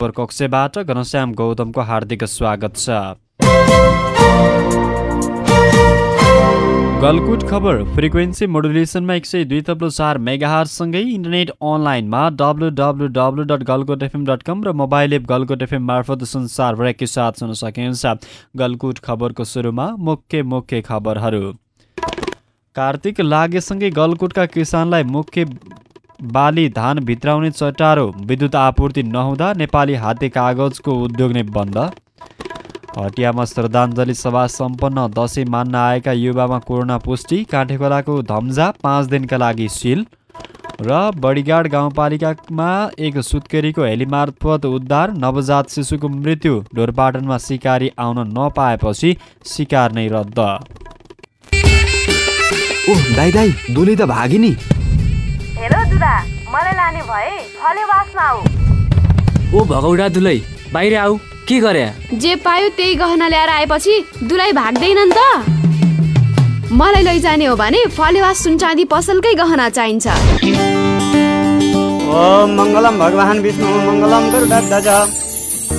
कक्षबाट घनश्याम गौतमको हार्दिक स्वागत छ। गलकुट खबर फ्रिक्वेन्सी मोडुलेसनमा एक सय दुई तब्लो चार मेगाहारसँगै इन्टरनेट अनलाइनमा W W W dot Galkot FM dot com र मोबाइल एप गलकोट एफएम मार्फत संसारभरकै साथ सुन्न सकिन्छ। गलकुट खबरको सुरुमा मुख्य मुख्य खबरहरू। कार्तिक लागेसँगै गलकुटका किसानलाई मुख्य बाली धान भित्राउने चटारो विद्युत आपूर्ति नहुँदा नेपाली हाते कागजको उद्योग नै बन्द। हटियामा श्रद्धाञ्जली सभा सम्पन्न दसैँ मान्न आएका युवामा कोरोना पुष्टि काँठेखोलाको धम्जा पाँच दिनका लागि सिल र बडीगाड गाउँपालिकामा एक सुत्केरीको हेलिमार्फत उद्धार नवजात शिशुको मृत्यु ढोरपाटनमा सिकारी आउन नपाएपछि सिकार नै रद्द। ओह दाई दाई दुली त भागी नि। हेर दुदा मलाई लाने भए फले वासमा आऊ। ओ भगौडा दुलै बाहिर आऊ के गरे? जे पायो त्यही गहना ल्याएर आएपछि दुलाई भाग्दैनन् त। मलाई लैजाने हो भने फलेवास सुनचाँदी पसलकै गहना चाहिन्छ। ओम मङ्गलम भगवान् विष्णु मङ्गलम गरुडध्वज।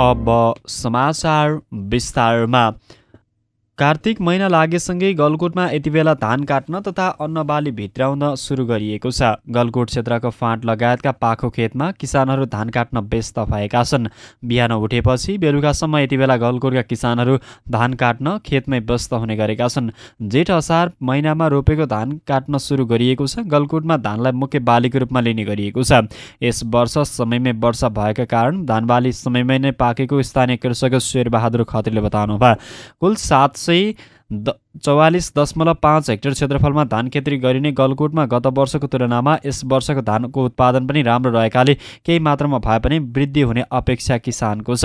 अब समाचार विस्तारमा कार्तिक महिना लागेसँगै गलकोटमा यति बेला धान काट्न तथा अन्न बाली भित्राउन सुरु गरिएको छ। गलकोट क्षेत्रको फाँट लगायतका पाखो खेतमा किसानहरू धान काट्न व्यस्त भएका छन्। बिहान उठेपछि बेलुकासम्म यति बेला गलकोटका किसानहरू धान काट्न खेतमै व्यस्त हुने गरेका छन्। जेठ असार महिनामा रोपेको धान काट्न सुरु गरिएको छ। गलकोटमा धानलाई मुख्य बालीको रूपमा लिने गरिएको छ। यस वर्ष समयमै वर्षा भएका कारण धान बाली समयमै नै पाकेको स्थानीय कृषक शेरबहादुर खत्रीले बताउनुभयो। कुल सात सय द चौवालिस दशमलव पाँच हेक्टर क्षेत्रफलमा धान खेती गरिने गलकोटमा गत वर्षको तुलनामा यस वर्षको धानको उत्पादन पनि राम्रो रहेकाले केही मात्रामा भए पनि वृद्धि हुने अपेक्षा किसानको छ।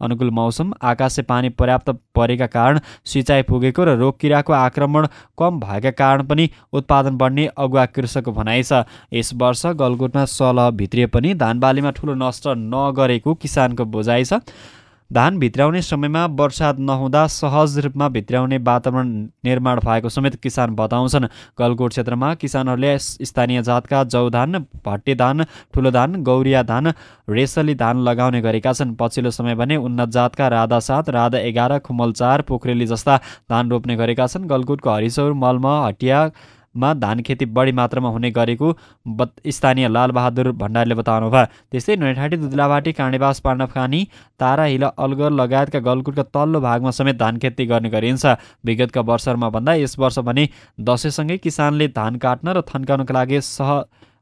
अनुकूल मौसम आकाशे पानी पर्याप्त परेका कारण सिँचाइ पुगेको र रोग किराको आक्रमण कम भएका कारण पनि उत्पादन बढ्ने अगुवा कृषकको भनाइ छ। यस वर्ष गलकोटमा सलह भित्रिए पनि धान बालीमा ठुलो नष्ट नगरेको किसानको बुझाइ छ। धान भित्राउने समयमा वर्षात नहुँदा सहज रूपमा भित्राउने वातावरण निर्माण भएको समेत किसान बताउँछन्। गलकोट क्षेत्रमा किसानहरूले स्थानीय जातका जौ धान भट्टे धान ठुलो धान गौरिया धान रेसली धान लगाउने गरेका छन्। पछिल्लो समय भने उन्नत जातका राधा सात राधा एघार खुमल चार पोखरेली जस्ता धान रोप्ने गरेका छन्। गलकोटको हरिसौर मलमा हटिया मा धान खेती बढी मात्रामा हुने गरेको स्थानीय लालबहादुर भण्डारीले बताउनु भयो। त्यस्तै नैठाटी दुधलाबाटी काँडेबास पाण्डवखानी तारा हिल अलगर लगायतका गलकुटका तल्लो भागमा समेत धान खेती गर्ने गरिन्छ। विगतका वर्षहरूमा भन्दा यस वर्ष भने दसैँसँगै किसानले धान काट्न र थन्काउनका लागि सह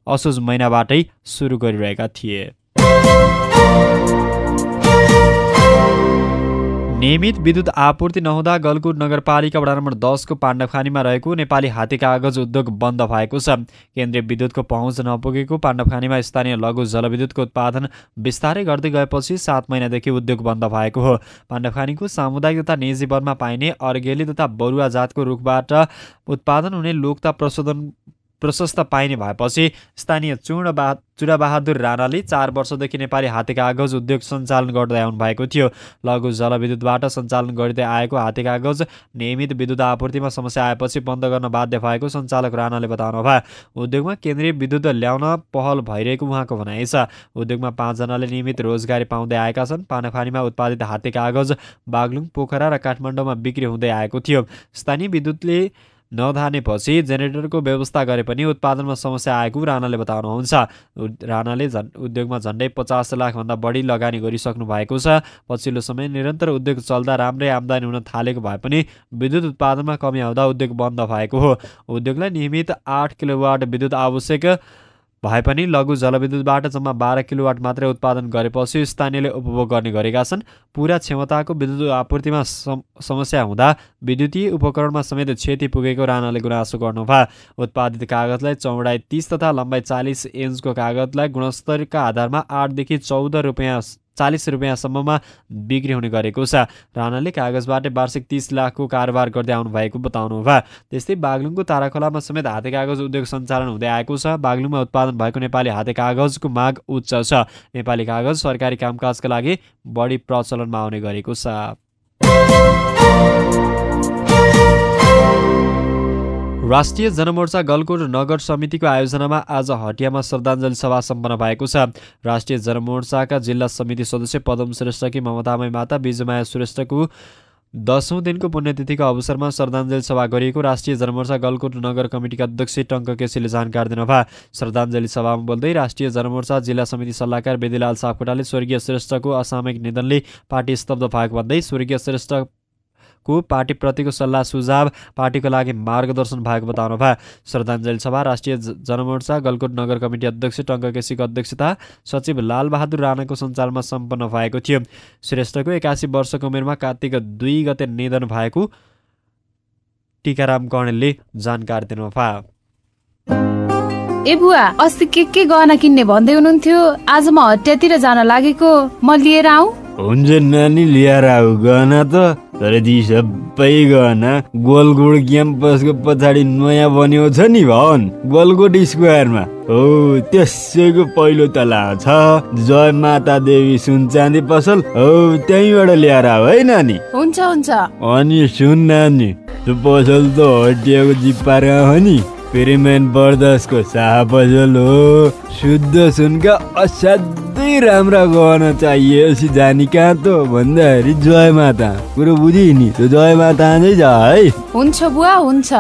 असोज महिनाबाटै सुरु गरिरहेका थिए। नियमित विद्युत आपूर्ति नहुँदा गलकुट नगरपालिका वडा नम्बर दसको पाण्डवखानीमा रहेको नेपाली हाते कागज उद्योग बन्द भएको छ। केन्द्रीय विद्युतको पहुँच नपुगेको पाण्डवखानीमा स्थानीय लघु जलविद्युतको उत्पादन बिस्तारै गर्दै गएपछि सात महिनादेखि उद्योग बन्द भएको हो। पाण्डवखानीको सामुदायिक तथा निजी वनमा पाइने अर्गेली तथा बरुवा जातको रुखबाट उत्पादन हुने लोकता प्रशोधन प्रशस्त पाइने भएपछि स्थानीय बहा चुडाबहादुर राणाले चार वर्षदेखि नेपाली हाते कागज उद्योग सञ्चालन गर्दै आउनु भएको थियो। लघु जलविद्युतबाट सञ्चालन गर्दै आएको हाते कागज नियमित विद्युत आपूर्तिमा समस्या आएपछि बन्द गर्न बाध्य भएको सञ्चालक राणाले बताउनु भयो उद्योगमा केन्द्रीय विद्युत ल्याउन पहल भइरहेको उहाँको भनाइ छ। उद्योगमा पाँचजनाले नियमित रोजगारी पाउँदै आएका छन्। पानाखानीमा उत्पादित हाते कागज बागलुङ पोखरा र काठमाडौँमा बिक्री हुँदै आएको थियो। स्थानीय विद्युतले नधानेपछि जेनेरेटरको व्यवस्था गरे पनि उत्पादनमा समस्या आएको राणाले बताउनुहुन्छ। राणाले झन् उद्योगमा झन्डै पचास लाखभन्दा बढी लगानी गरिसक्नु भएको छ। पछिल्लो समय निरन्तर उद्योग चल्दा राम्रै आम्दानी हुन थालेको भए पनि विद्युत उत्पादनमा कमी आउँदा उद्योग बन्द भएको हो। उद्योगलाई नियमित आठ किलोवाट विद्युत आवश्यक भए पनि लघु जलविद्युतबाट जम्मा बाह्र किलोवाट मात्रै उत्पादन गरेपछि स्थानीयले उपभोग गर्ने गरेका छन्। पुरा क्षमताको विद्युत आपूर्तिमा समस्या हुँदा विद्युतीय उपकरणमा समेत क्षति पुगेको राणाले गुनासो गर्नुभयो। उत्पादित कागजलाई चौडाइ तिस तथा लम्बाइ चालिस इन्चको कागजलाई गुणस्तरका आधारमा आठदेखि चौध रुपियाँ चालिस रुपियाँसम्ममा बिक्री हुने गरेको छ। राणाले कागजबाट वार्षिक तिस लाखको कारोबार गर्दै आउनुभएको बताउनु भयो। त्यस्तै बागलुङको ताराखोलामा समेत हाते कागज उद्योग सञ्चालन हुँदै आएको छ। बागलुङमा उत्पादन भएको नेपाली हाते कागजको माग उच्च छ। नेपाली कागज सरकारी कामकाजका लागि बढी प्रचलनमा आउने गरेको छ। राष्ट्रिय जनमोर्चा गलकोट नगर समितिको आयोजनामा आज हटियामा श्रद्धाञ्जली सभा सम्पन्न भएको छ। राष्ट्रिय जनमोर्चाका जिल्ला समिति सदस्य पदम श्रेष्ठकी ममतामय माता विजयमाया श्रेष्ठको दसौँ दिनको पुण्यतिथिको अवसरमा श्रद्धाञ्जली सभा गरिएको राष्ट्रिय जनमोर्चा गलकोट नगर कमिटीका अध्यक्ष टङ्क केसीले जानकारी दिनुभयो। श्रद्धाञ्जली सभामा बोल्दै राष्ट्रिय जनमोर्चा जिल्ला समिति सल्लाहकार वेदीलाल सापकोटाले स्वर्गीय श्रेष्ठको असामयिक निधनले पार्टी स्तब्ध भएको भन्दै स्वर्गीय श्रेष्ठ को पार्टीप्रतिको सल्लाह सुझाव पार्टीको लागि मार्गदर्शन भएको बताउनु भयो। श्रद्धाञ्जली सभा राष्ट्रिय जनमोर्चा गलकोट नगर कमिटी अध्यक्ष टङ्क केसीको अध्यक्षता सचिव लालबहादुर राणाको सञ्चालनमा सम्पन्न भएको थियो। श्रेष्ठको एकासी वर्षको उमेरमा कार्तिक दुई गते निधन भएको टिकाराम कर्णेलले जानकारी दिनुभयो। ए बुवा अस्ति के के गहना किन्ने भन्दै हुनुहुन्थ्यो? आज म हटियातिर जान लागेको। म लिएर आऊ हुन्छ नानी लिएर आऊ। गहना त तर ती सबै गहना गोलगोड क्याम्पसको पछाडि नयाँ बन्यो छ नि भवन गोलगोड स्क्वायरमा। हो त्यसैको पहिलो तला छ। जय माता देवी सुन चाँदी पसल हो त्यहीँबाट ल्याएर आऊ है नानी हुन्छ हुन्छ। अनि सुन नानी त्यो पसल त हटियाको जिप्पार हो नि। पिरिमेन बर्दसको शाह पसल हो। शुद्ध सुनका असाध्य अझै राम्रा गहना चाहिएपछि जानी कहाँ त भन्दाखेरि जय माता। कुरो बुझि नि त्यो जय माता जा है। हुन्छ बुवा हुन्छ।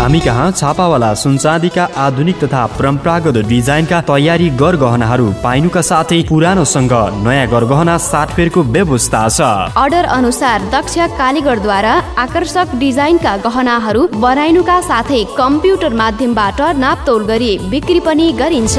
हामी कहाँ? छापावाला सुनचाँदीका आधुनिक तथा परम्परागत डिजाइनका तयारी गरगहनाहरू पाइनुका साथै पुरानोसँग नयाँ गरगहना साटफेरको व्यवस्था छ। अर्डर अनुसार दक्ष कालीगढद्वारा आकर्षक डिजाइनका गहनाहरू बनाइनुका साथै कम्प्युटर माध्यमबाट नापतोल गरी बिक्री पनि गरिन्छ।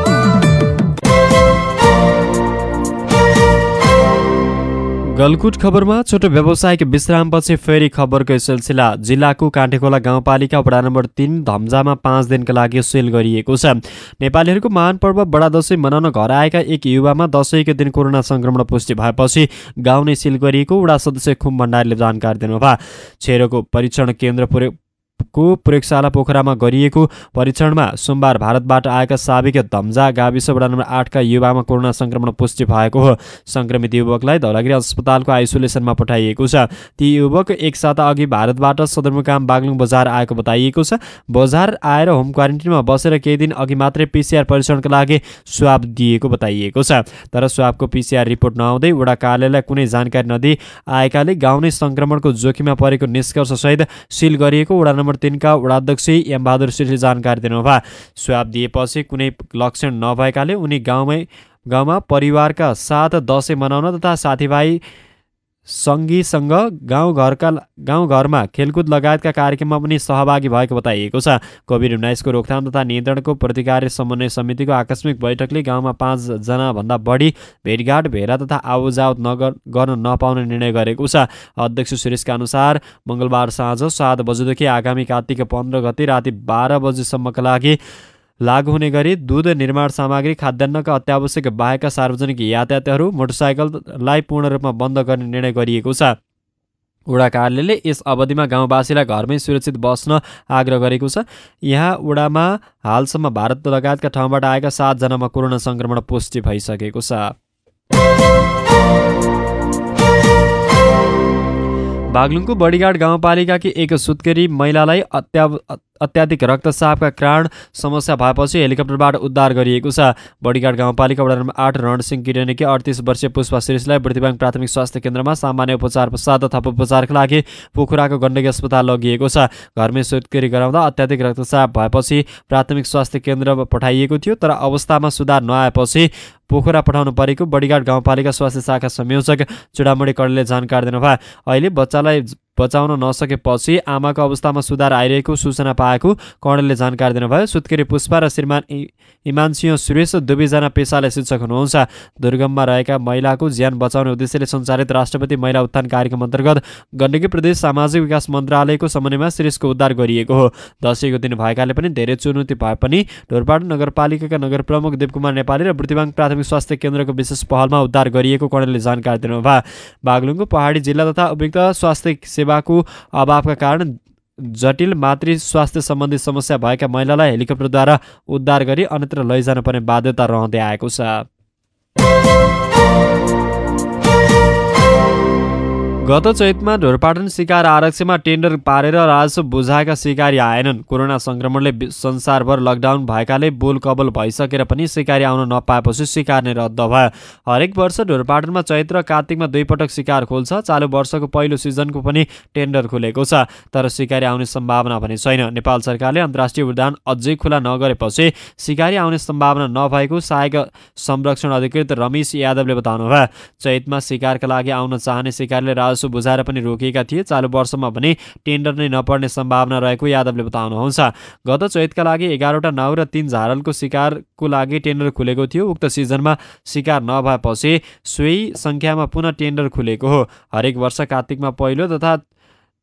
गलकुट खबरमा छोटो व्यावसायिक विश्रामपछि फेरि खबरको सिलसिला। जिल्लाको काँटेखोला गाउँपालिका वडा नम्बर तिन धम्जामा पाँच दिनका लागि सेल गरिएको छ। नेपालीहरूको महान पर्व बडा दसैँ मनाउन घर आएका एक युवामा दसैँको दिन कोरोना सङ्क्रमण पुष्टि भएपछि गाउँ नै सिल गरिएको वडा सदस्य खुम भण्डारीले जानकारी दिनुभयो। छेरोको परीक्षण केन्द्र को प्रयोगशाला पोखरामा गरिएको परीक्षणमा सोमबार भारतबाट आएका साबिक धम्जा गाविस वडा नम्बर आठका युवामा कोरोना सङ्क्रमण पुष्टि भएको हो। सङ्क्रमित युवकलाई धौलागिरी अस्पतालको आइसोलेसनमा पठाइएको छ। ती युवक एक साता अघि भारतबाट सदरमुकाम बागलुङ बजार आएको बताइएको छ। बजार आएर होम क्वारेन्टिनमा बसेर केही दिन अघि मात्रै पिसिआर परीक्षणका लागि स्वाब दिएको बताइएको छ। तर स्वाबको पिसिआर रिपोर्ट नआउँदै वडा कार्यालयलाई कुनै जानकारी नदिई आएकाले गाउँ नै सङ्क्रमणको जोखिममा परेको निष्कर्षसहित सिल गरिएको वडा नम्बर तिनका वडाध्यक्ष एमबहादुर श्रीले जानकारी दिनुभयो। स्वाब दिएपछि कुनै लक्षण नभएकाले उनी गाउँमै गाउँमा परिवारका साथ दसैँ मनाउन तथा साथीभाइ सङ्गीसँग गाउँघरका गाउँघरमा खेलकुद लगायतका कार्यक्रममा पनि सहभागी भएको बताइएको छ। कोभिड उन्नाइसको रोकथाम तथा नियन्त्रणको प्रतिकार समन्वय समितिको आकस्मिक बैठकले गाउँमा पाँचजनाभन्दा बढी भेटघाट भेला तथा आवजावत नगर गर्न नपाउने निर्णय गरेको छ। अध्यक्ष सुरेशका अनुसार मङ्गलबार साँझ सात बजेदेखि आगामी कार्तिक पन्ध्र गते राति बाह्र बजीसम्मका लागि लागू हुने गरी दुध निर्माण सामग्री खाद्यान्नका अत्यावश्यक बाहेकका सार्वजनिक यातायातहरू मोटरसाइकललाई पूर्ण रूपमा बन्द गर्ने निर्णय गरिएको छ। वडा कार्यालयले यस अवधिमा गाउँवासीलाई घरमै सुरक्षित बस्न आग्रह गरेको छ। यहाँ वडामा हालसम्म भारत लगायतका ठाउँबाट आएका सातजनामा कोरोना सङ्क्रमण पुष्टि भइसकेको छ। बागलुङको बडीघाट गाउँपालिकाकी एक सुत्केरी महिलालाई अत्या अत्याधिक रक्तचापका कारण समस्या भएपछि हेलिकप्टरबाट उद्धार गरिएको छ। बडीघाट गाउँपालिका वडा नम्बर आठ रणसिंह किरणकी अडतिस वर्षीय पुष्पा श्रेष्ठलाई बुद्धिबाङ प्राथमिक स्वास्थ्य केन्द्रमा सामान्य उपचार पश्चात थप उपचारका लागि पोखराको गण्डकी अस्पताल लगिएको छ। घरमै सुत्केरी गराउँदा अत्याधिक रक्तचाप भएपछि प्राथमिक स्वास्थ्य केन्द्र पठाइएको थियो तर अवस्थामा सुधार नआएपछि पोखरा पठाउनु परेको बडीघाट गाउँपालिका स्वास्थ्य शाखा संयोजक चुडामणी कडले जानकारी दिनुभयो। अहिले बच्चालाई बचाउन नसकेपछि आमाको अवस्थामा सुधार आइरहेको सूचना पाएको कर्णेलले जानकारी दिनुभयो। सुत्केरी पुष्पा र श्रीमान इमान सिंह सुरेश दुवैजना पेसाले शिक्षक हुनुहुन्छ। दुर्गममा रहेका महिलाको ज्यान बचाउने उद्देश्यले सञ्चालित राष्ट्रपति महिला उत्थान कार्यक्रम अन्तर्गत गण्डकी प्रदेश सामाजिक विकास मन्त्रालयको समन्वयमा शिरेशको उद्धार गरिएको हो। दसैँको दिन भएकाले पनि धेरै चुनौती भए पनि ढोरपाड नगरपालिकाका नगर प्रमुख देवकुमार नेपाली र बुद्धिबाङ प्राथमिक स्वास्थ्य केन्द्रको विशेष पहलमा उद्धार गरिएको कर्णेलले जानकारी दिनुभयो। बागलुङको पहाडी जिल्ला तथा उपयुक्त स्वास्थ्य सेवाको अभावका कारण जटिल मातृ स्वास्थ्य सम्बन्धी समस्या भएका महिलालाई हेलिकप्टरद्वारा उद्धार गरी अन्यत्र लैजान पर्ने बाध्यता रहँदै आएको छ। गत चैतमा ढोरपाटन शिकार आरक्षमा टेन्डर पारेर राजस्व बुझाएका सिकारी आएनन्। कोरोना सङ्क्रमणले संसारभर लकडाउन भएकाले बोल कबल भइसकेर पनि सिकारी आउन नपाएपछि सिकार नै रद्द भयो। हरेक वर्ष ढोरपाटनमा चैत र कार्तिकमा दुईपटक शिकार खोल्छ। चालु वर्षको पहिलो सिजनको पनि टेन्डर खुलेको छ तर सिकारी आउने सम्भावना भने छैन। नेपाल सरकारले अन्तर्राष्ट्रिय उद्यान अझै खुला नगरेपछि सिकारी आउने सम्भावना नभएको सहायक संरक्षण अधिकृत रमेश यादवले बताउनुभयो। चैतमा शिकारका लागि आउन चाहने सिकारीले राजस्व बुझाएर पनि रोकिएका थिए। चालु वर्षमा भने टेन्डर नै नपर्ने सम्भावना रहेको यादवले बताउनुहुन्छ। गत चैतका लागि एघारवटा नाउ र तिन झारलको शिकारको लागि टेन्डर खुलेको थियो। उक्त सिजनमा शिकार नभएपछि सोही सङ्ख्यामा पुनः टेन्डर खुलेको हो। हरेक वर्ष कार्तिकमा पहिलो तथा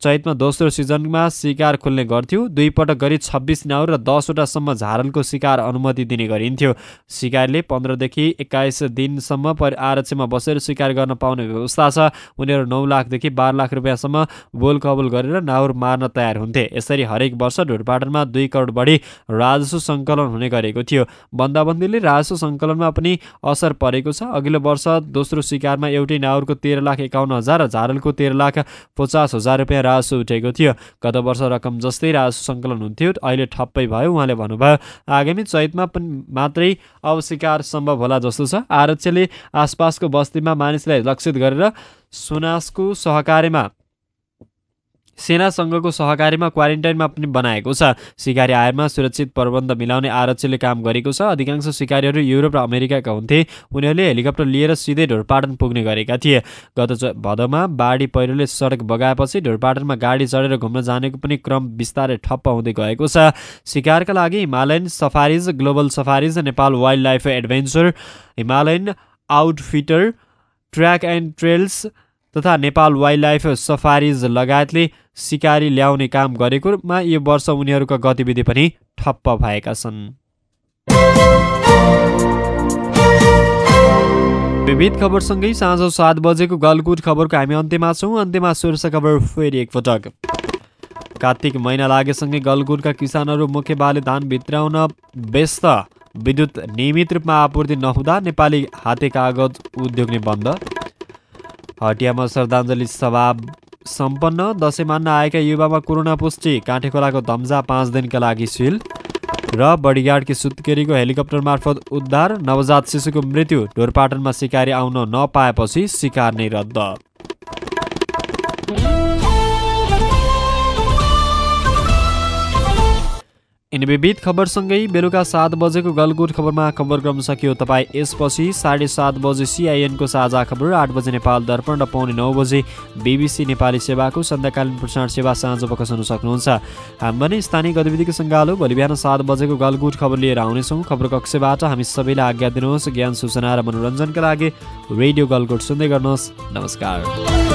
चैतमा दोस्रो सिजनमा शिकार खोल्ने गर्थ्यो। दुईपटक गरी छब्बिस नाउ र दसवटासम्म झारलको शिकार अनुमति दिने गरिन्थ्यो। शिकारले पन्ध्रदेखि एक्काइस दिनसम्म परि आरक्षमा बसेर शिकार गर्न पाउने व्यवस्था छ। उनीहरू नौ लाखदेखि बाह्र लाख रुपियाँसम्म बोल कबुल गरेर नाउर मार्न तयार हुन्थे। यसरी हरेक वर्ष ढुडपाटनमा दुई करोड बढी राजस्व सङ्कलन हुने गरेको थियो। बन्दाबन्दीले राजस्व सङ्कलनमा पनि असर परेको छ। अघिल्लो वर्ष दोस्रो शिकारमा एउटै नाउरको तेह्र लाख एकाउन्न हजार र झारलको तेह्र लाख पचास हजार रुपियाँ राजस्व उठेको थियो। गत वर्ष रकम जस्तै राजस्व सङ्कलन हुन्थ्यो। अहिले ठप्पै भयो। उहाँले भन्नुभयो आगामी चैतमा पनि मात्रै अब शिकार सम्भव होला जस्तो छ। आरक्षले आसपासको बस्तीमा मानिसलाई लक्षित गरेर सुनासको सहकारीमा सेनासँगको सहकारीमा क्वारेन्टाइनमा पनि बनाएको छ। सिकारी आयरमा सुरक्षित प्रबन्ध मिलाउने आरक्षीले काम गरेको छ। अधिकांश सिकारीहरू युरोप र अमेरिकाका हुन्थे। उनीहरूले हेलिकप्टर लिएर सिधै ढोरपाटन पुग्ने गरेका थिए। गत भदौमा बाढी पहिरोले सडक बगाएपछि ढोरपाटनमा गाडी चढेर घुम्न जानेको पनि क्रम बिस्तारै ठप्प हुँदै गएको छ। सिकारका लागि Himalayan safaris global safaris Nepal wildlife adventure Himalayan outfitter track and trails तथा नेपाल वाइल्ड लाइफ सफारिज लगायतले सिकारी ल्याउने काम गरेकोमा यो वर्ष उनीहरूका गतिविधि पनि ठप्प भएका छन्। विविध खबरसँगै साँझ सात बजेको गलकुट खबरको हामी अन्त्यमा छौँ। अन्त्यमा शीर्ष खबर फेरि एकपटक। कार्तिक महिना लागेसँगै गलकुटका किसानहरू मुख्य बाली धान भित्राउन व्यस्त। विद्युत नियमित रूपमा आपूर्ति नहुँदा नेपाली हाते कागज उद्योग नै बन्द। हटियामा श्रद्धाञ्जली सभा सम्पन्न। दसैँ मान्न आएका युवामा कोरोना पुष्टि काँठे खोलाको धम्जा पाँच दिनका लागि सिल र बडीगार्डकी सुत्केरीको हेलिकप्टर मार्फत उद्धार। नवजात शिशुको मृत्यु ढोरपाटनमा सिकारी आउन नपाएपछि सिकार नै रद्द। यिनी विविध खबरसँगै बेलुका सात बजेको गलकुट खबरमा खबर क्रम सकियो। तपाईँ यसपछि साढे सात बजे सिआइएनको साझा खबर आठ बजे नेपाल दर्पण र पाउने नौ बजे बिबिसी नेपाली सेवाको सन्ध्याकालीन प्रसारण सेवा साँझ बकस हुन सक्नुहुन्छ। हामी भने स्थानीय गतिविधिको सङ्गालो भोलि बिहान सात बजेको गलकुट खबर लिएर आउनेछौँ। खबर कक्षबाट हामी सबैलाई आज्ञा दिनुहोस्। ज्ञान सूचना र मनोरञ्जनका लागि रेडियो गलकुट सुन्दै गर्नुहोस्। नमस्कार।